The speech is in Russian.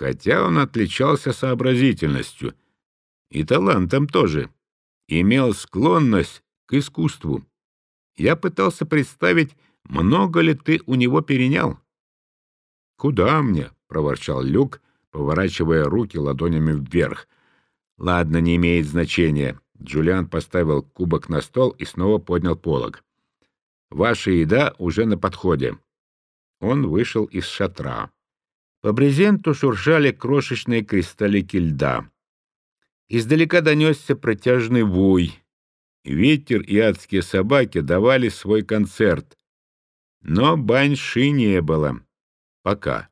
хотя он отличался сообразительностью и талантом тоже, имел склонность к искусству. Я пытался представить, много ли ты у него перенял. — Куда мне? — проворчал Люк, поворачивая руки ладонями вверх. — Ладно, не имеет значения. Джулиан поставил кубок на стол и снова поднял полог. — Ваша еда уже на подходе. Он вышел из шатра. По брезенту шуршали крошечные кристаллики льда. Издалека донесся протяжный вой. Ветер и адские собаки давали свой концерт. Но баньши не было. Пока.